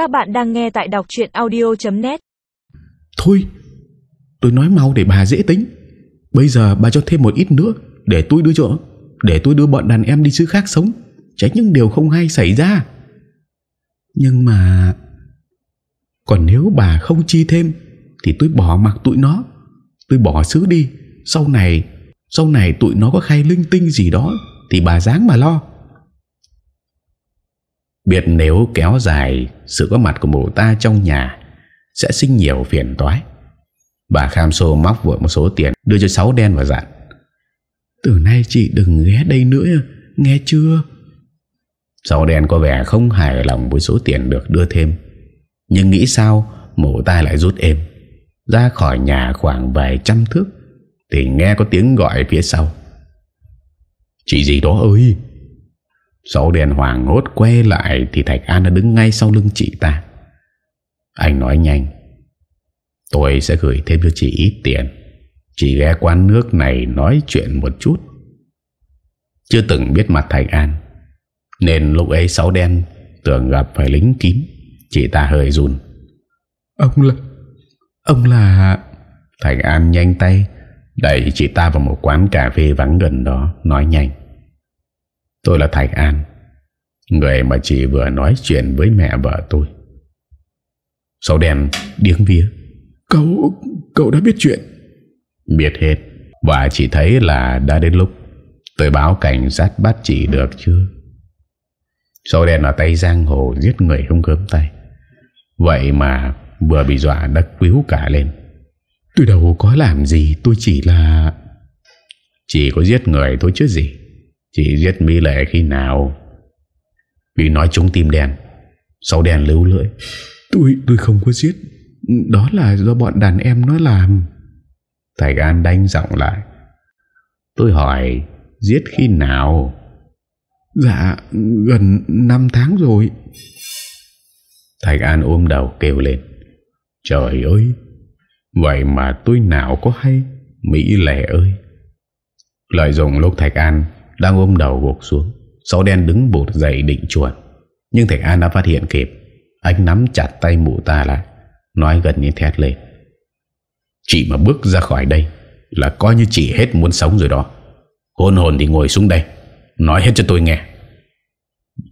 Các bạn đang nghe tại đọc chuyện audio.net Thôi, Tôi nói mau để bà dễ tính. Bây giờ bà cho thêm một ít nữa, Để tôi đưa chỗ Để tôi đưa bọn đàn em đi xứ khác sống. Tránh những điều không hay xảy ra. Nhưng mà, Còn nếu bà không chi thêm, Thì tôi bỏ mặc tụi nó. Tôi bỏ xứ đi. Sau này Sau này tụi nó có khai linh tinh gì đó, Thì bà dáng mà lo. Biết nếu kéo dài Sự có mặt của mụ ta trong nhà, Sẽ sinh nhiều phiền toái. Bà Kham Sô móc vội một số tiền Đưa cho sáu đen và dặn, Từ nay chị đừng ghé đây nữa, Nghe chưa? Sáu đen có vẻ không hài lòng Với số tiền được đưa thêm, Nhưng nghĩ sao mụ ta lại rút êm. Ra khỏi nhà khoảng vài trăm thước Thì nghe có tiếng gọi phía sau. Chị gì đó ơi Sáu đèn hoàng hốt quay lại Thì Thạch An đã đứng ngay sau lưng chị ta. Anh nói nhanh Tôi sẽ gửi thêm cho chị ít tiền. Chị ghé quán nước này nói chuyện một chút. Chưa từng biết mặt Thạch An Nên lúc ấy sáu đen Tưởng gặp phải lính kín Chị ta hơi run. Ông là Ông là Thạch An nhanh tay Đẩy chị ta vào một quán cà phê vắng gần đó Nói nhanh Tôi là Thạch An Người mà chị vừa nói chuyện với mẹ vợ tôi. Sáu đen điếng vía. Cậu, cậu đã biết chuyện. Biết hết Và chị thấy là đã đến lúc. Tôi báo cảnh sát bắt chị được chưa Sáu đen ở tay giang hồ Giết người không cớm tay. Vậy mà vừa bị dọa đã quýu cả lên. Tôi đâu có làm gì Tôi chỉ là Chỉ có giết người thôi chứ gì Chị giết Mỹ Lệ khi nào? Vì nói trúng tim đen. Sau đen lưu lưỡi. Tôi tôi không có giết. Đó là do bọn đàn em nó làm. Thầy An đánh giọng lại. Tôi hỏi Giết khi nào? Dạ gần 5 tháng rồi. Thầy An ôm đầu kêu lên. Trời ơi Vậy mà tôi nào có hay? Mỹ Lệ ơi. Lợi dụng lúc Thạch An đang ôm đầu gục xuống Sáu đen đứng bột dậy định chuồn. Nhưng Thạch An đã phát hiện kịp. Anh nắm chặt tay mụ ta lại, Nói gần như thét lên. Chị mà bước ra khỏi đây Là coi như chị hết muốn sống rồi đó. Hôn hồn thì ngồi xuống đây, Nói hết cho tôi nghe.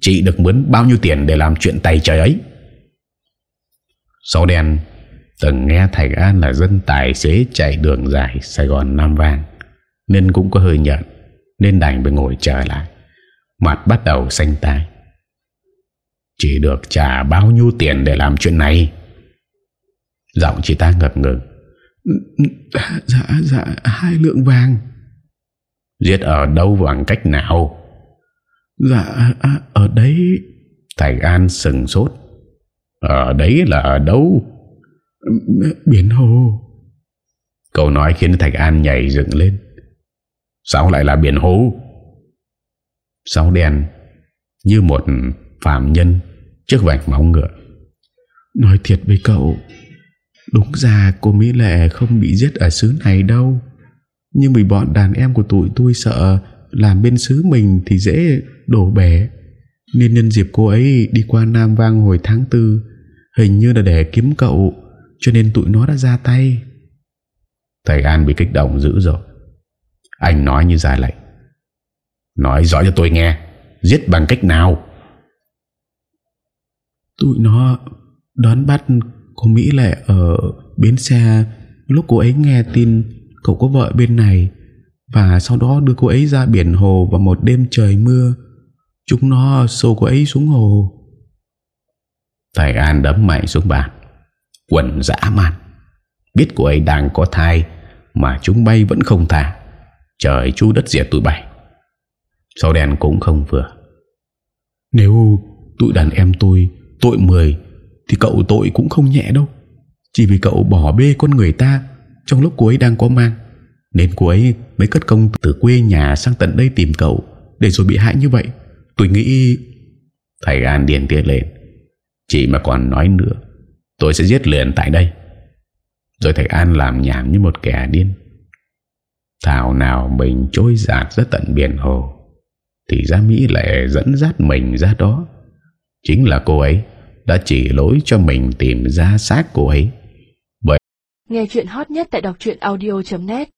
Chị được mướn bao nhiêu tiền để làm chuyện tay trời ấy? Sáu đen, Từng nghe Thạch An là dân tài xế chạy đường dài Sài Gòn Nam Vang, Nên cũng có hơi nhận nên đành phải ngồi chờ lại. Mặt bắt đầu xanh tai Chỉ được trả bao nhiêu tiền để làm chuyện này? Giọng chị ta ngập ngừng. Dạ, dạ, hai lượng vàng. Giết ở đâu bằng cách nào? Dạ, ở đấy. Thạch An sừng sốt. Ở đấy là ở đâu? Biển hồ. Câu nói khiến Thạch An nhảy dựng lên Sao lại là biển hố? Sáu đen Như một phạm nhân Trước vạch máu ngựa? Nói thiệt với cậu Đúng ra cô Mỹ Lệ không bị giết ở xứ này đâu. Nhưng vì bọn đàn em của tụi tôi sợ Làm bên xứ mình thì dễ đổ bể. Nên nhân dịp cô ấy đi qua Nam Vang hồi tháng 4 Hình như là để kiếm cậu Cho nên tụi nó đã ra tay. Thầy An bị kích động dữ dội anh nói như ra lệnh. Nói rõ cho tôi nghe Giết bằng cách nào? Tụi nó Đón bắt cô Mỹ Lệ Ở bến xe. Lúc cô ấy nghe tin Cậu có vợ bên này Và sau đó đưa cô ấy ra biển hồ Vào một đêm trời mưa. Chúng nó xô cô ấy xuống hồ. Thầy An đấm mạnh xuống bàn. Quần dã man. Biết cô ấy đang có thai Mà chúng bay vẫn không thả Trời chú đất diệt tụi bay. Sau đèn cũng không vừa. Nếu tụi đàn em tôi Tội 10 Thì cậu tội cũng không nhẹ đâu. Chỉ vì cậu bỏ bê con người ta Trong lúc cô ấy đang có mang, Nên cô ấy mới cất công từ quê nhà Sang tận đây tìm cậu Để rồi bị hại như vậy. Tôi nghĩ Thầy An điền tiết lên. Chỉ mà còn nói nữa, Tôi sẽ giết liền tại đây. Rồi thầy An làm nhảm như một kẻ điên. Thảo nào mình trôi giạt ra tận biển hồ, Thì ra Mỹ lại dẫn dắt mình ra đó Chính là cô ấy đã chỉ lối cho mình tìm ra xác cô ấy. bởi Nghe chuyện hot nhất tại đọc audio.net